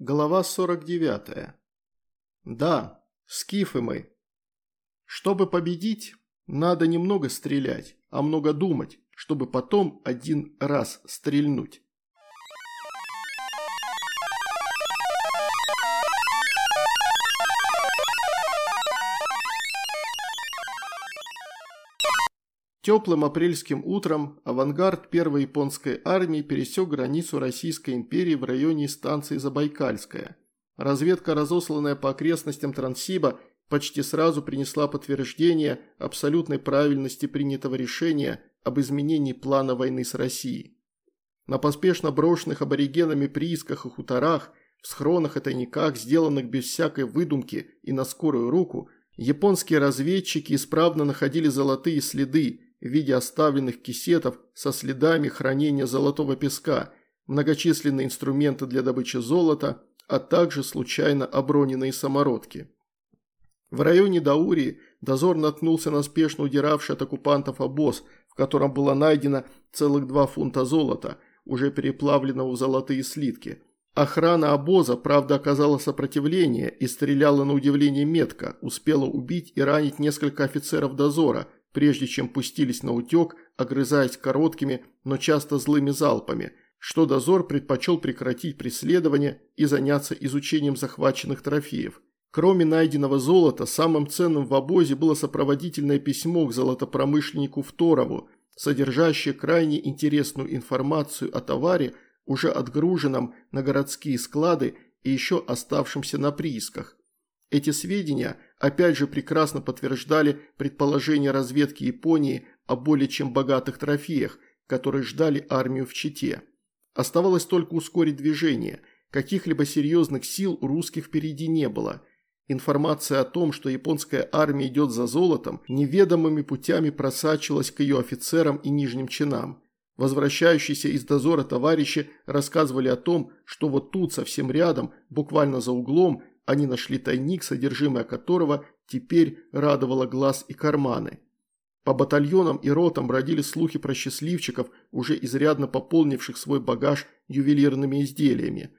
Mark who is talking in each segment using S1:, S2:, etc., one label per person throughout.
S1: Глава 49. Да, скифы мы. Чтобы победить, надо немного стрелять, а много думать, чтобы потом один раз стрельнуть. Теплым апрельским утром авангард первой японской армии пересек границу Российской империи в районе станции Забайкальская. Разведка, разосланная по окрестностям Транссиба, почти сразу принесла подтверждение абсолютной правильности принятого решения об изменении плана войны с Россией. На поспешно брошенных аборигенами приисках и хуторах, в схронах и тайниках, сделанных без всякой выдумки и на скорую руку, японские разведчики исправно находили золотые следы, в виде оставленных кисетов со следами хранения золотого песка, многочисленные инструменты для добычи золота, а также случайно оброненные самородки. В районе Даурии дозор наткнулся на спешно удиравший от оккупантов обоз, в котором было найдено целых два фунта золота, уже переплавленного в золотые слитки. Охрана обоза, правда, оказала сопротивление и стреляла на удивление метко, успела убить и ранить несколько офицеров дозора – прежде чем пустились на утек, огрызаясь короткими, но часто злыми залпами, что дозор предпочел прекратить преследование и заняться изучением захваченных трофеев. Кроме найденного золота, самым ценным в обозе было сопроводительное письмо к золотопромышленнику Второву, содержащее крайне интересную информацию о товаре, уже отгруженном на городские склады и еще оставшемся на приисках. Эти сведения опять же прекрасно подтверждали предположения разведки Японии о более чем богатых трофеях, которые ждали армию в Чите. Оставалось только ускорить движение, каких-либо серьезных сил у русских впереди не было. Информация о том, что японская армия идет за золотом, неведомыми путями просачивалась к ее офицерам и нижним чинам. Возвращающиеся из дозора товарищи рассказывали о том, что вот тут, совсем рядом, буквально за углом, они нашли тайник, содержимое которого теперь радовало глаз и карманы. По батальонам и ротам бродили слухи про счастливчиков, уже изрядно пополнивших свой багаж ювелирными изделиями.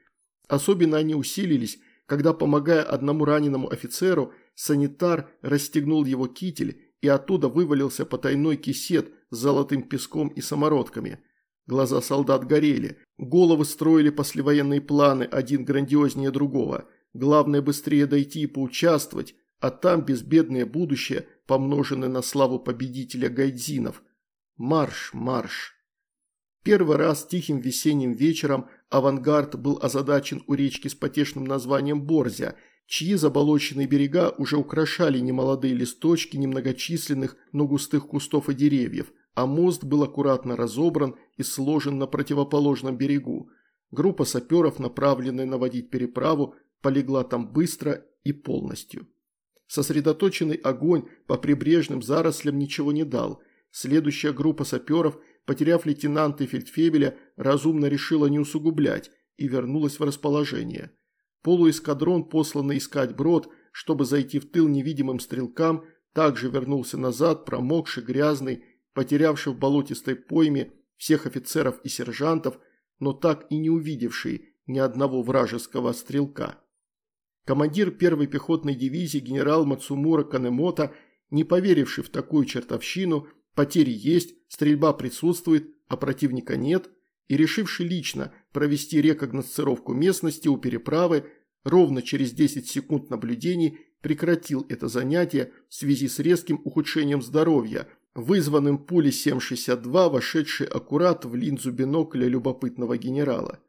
S1: Особенно они усилились, когда, помогая одному раненому офицеру, санитар расстегнул его китель и оттуда вывалился потайной кисет с золотым песком и самородками. Глаза солдат горели, головы строили послевоенные планы, один грандиознее другого – Главное быстрее дойти и поучаствовать, а там безбедное будущее, помноженное на славу победителя гайдзинов. Марш, марш. Первый раз тихим весенним вечером авангард был озадачен у речки с потешным названием Борзя, чьи заболоченные берега уже украшали немолодые листочки немногочисленных, но густых кустов и деревьев, а мост был аккуратно разобран и сложен на противоположном берегу. Группа саперов, направленная наводить переправу, полегла там быстро и полностью. Сосредоточенный огонь по прибрежным зарослям ничего не дал. Следующая группа саперов, потеряв лейтенанта и фельдфебеля, разумно решила не усугублять и вернулась в расположение. Полуэскадрон, посланный искать брод, чтобы зайти в тыл невидимым стрелкам, также вернулся назад, промокший, грязный, потерявший в болотистой пойме всех офицеров и сержантов, но так и не увидевший ни одного вражеского стрелка. Командир первой пехотной дивизии генерал Мацумура Канемото, не поверивший в такую чертовщину, потери есть, стрельба присутствует, а противника нет, и решивший лично провести рекогносцировку местности у переправы, ровно через 10 секунд наблюдений прекратил это занятие в связи с резким ухудшением здоровья, вызванным пулей 7,62, вошедшей аккурат в линзу бинокля любопытного генерала.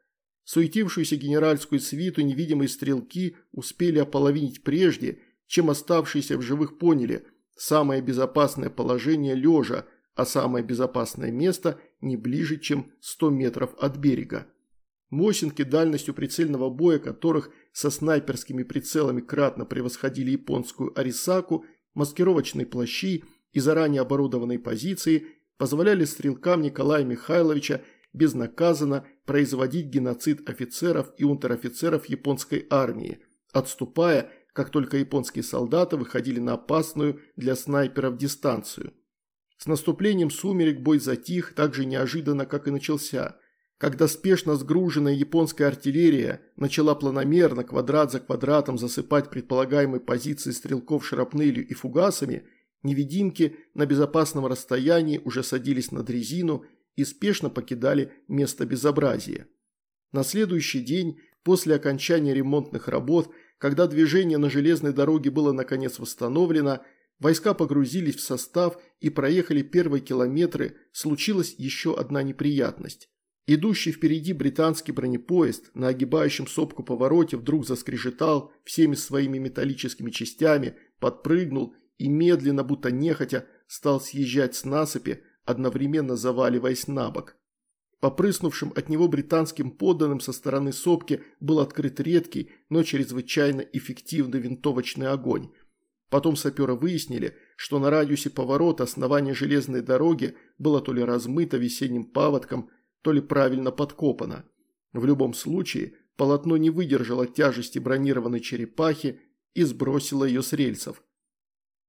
S1: Суетившуюся генеральскую свиту невидимые стрелки успели ополовинить прежде, чем оставшиеся в живых поняли самое безопасное положение лежа, а самое безопасное место не ближе, чем 100 метров от берега. Мосинки дальностью прицельного боя, которых со снайперскими прицелами кратно превосходили японскую Арисаку, маскировочные плащи и заранее оборудованные позиции позволяли стрелкам Николая Михайловича безнаказанно производить геноцид офицеров и унтер-офицеров японской армии, отступая, как только японские солдаты выходили на опасную для снайперов дистанцию. С наступлением сумерек бой затих так же неожиданно, как и начался. когда спешно сгруженная японская артиллерия начала планомерно, квадрат за квадратом засыпать предполагаемые позиции стрелков шрапнелью и фугасами, невидимки на безопасном расстоянии уже садились на дрезину и спешно покидали место безобразия. На следующий день, после окончания ремонтных работ, когда движение на железной дороге было наконец восстановлено, войска погрузились в состав и проехали первые километры, случилась еще одна неприятность. Идущий впереди британский бронепоезд на огибающем сопку повороте вдруг заскрежетал всеми своими металлическими частями, подпрыгнул и медленно, будто нехотя, стал съезжать с насыпи, одновременно заваливаясь на бок. Попрыснувшим от него британским подданным со стороны сопки был открыт редкий, но чрезвычайно эффективный винтовочный огонь. Потом саперы выяснили, что на радиусе поворота основание железной дороги было то ли размыто весенним паводком, то ли правильно подкопано. В любом случае, полотно не выдержало тяжести бронированной черепахи и сбросило ее с рельсов.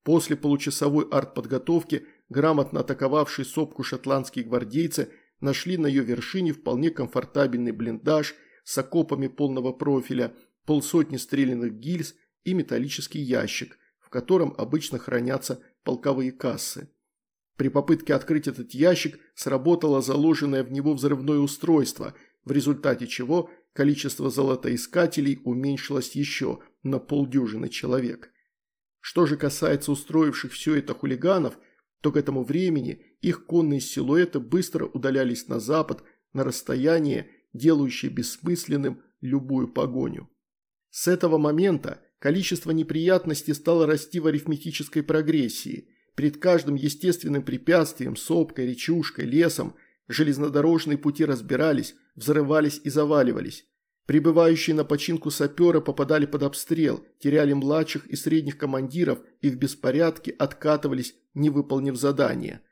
S1: После получасовой артподготовки грамотно атаковавшие сопку шотландские гвардейцы нашли на ее вершине вполне комфортабельный блиндаж с окопами полного профиля, полсотни стрелянных гильз и металлический ящик, в котором обычно хранятся полковые кассы. При попытке открыть этот ящик сработало заложенное в него взрывное устройство, в результате чего количество золотоискателей уменьшилось еще на полдюжины человек. Что же касается устроивших все это хулиганов, то к этому времени их конные силуэты быстро удалялись на запад на расстояние, делающее бессмысленным любую погоню. С этого момента количество неприятностей стало расти в арифметической прогрессии – Перед каждым естественным препятствием, сопкой, речушкой, лесом, железнодорожные пути разбирались, взрывались и заваливались. Прибывающие на починку саперы попадали под обстрел, теряли младших и средних командиров и в беспорядке откатывались, не выполнив задание.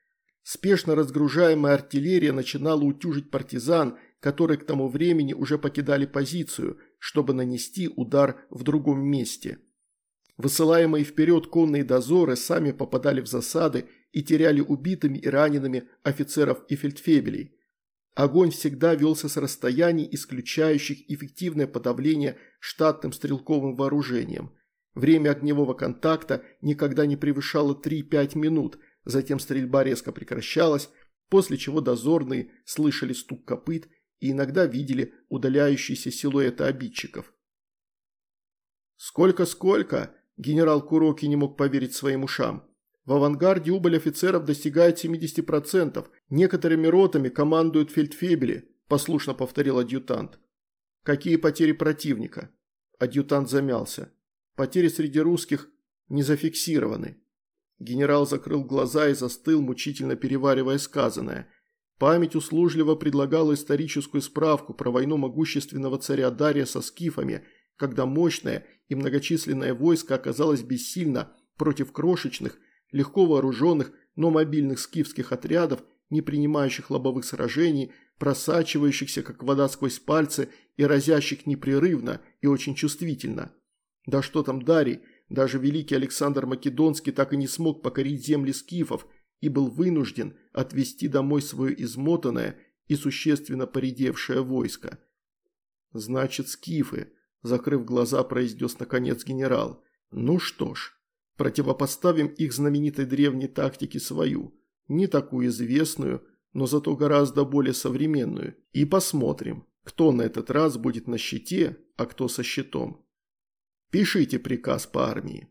S1: Спешно разгружаемая артиллерия начинала утюжить партизан, которые к тому времени уже покидали позицию, чтобы нанести удар в другом месте. Высылаемые вперед конные дозоры сами попадали в засады и теряли убитыми и ранеными офицеров и фельдфебелей. Огонь всегда велся с расстояний, исключающих эффективное подавление штатным стрелковым вооружением. Время огневого контакта никогда не превышало 3-5 минут, затем стрельба резко прекращалась, после чего дозорные слышали стук копыт и иногда видели удаляющиеся силуэты обидчиков. «Сколько-сколько?» Генерал Куроки не мог поверить своим ушам. В авангарде убыль офицеров достигает 70%. Некоторыми ротами командуют фельдфебели, послушно повторил адъютант. Какие потери противника? Адъютант замялся. Потери среди русских не зафиксированы. Генерал закрыл глаза и застыл, мучительно переваривая сказанное. Память услужливо предлагала историческую справку про войну могущественного царя Дария со скифами – когда мощное и многочисленное войско оказалось бессильно против крошечных, легко вооруженных, но мобильных скифских отрядов, не принимающих лобовых сражений, просачивающихся, как вода сквозь пальцы, и разящих непрерывно и очень чувствительно. Да что там Дарий, даже великий Александр Македонский так и не смог покорить земли скифов и был вынужден отвести домой свое измотанное и существенно поредевшее войско. Значит, скифы, Закрыв глаза, произнес наконец генерал. Ну что ж, Противопоставим их знаменитой древней тактике свою, не такую известную, но зато гораздо более современную, и посмотрим, кто на этот раз будет на щите, а кто со щитом. Пишите приказ по армии.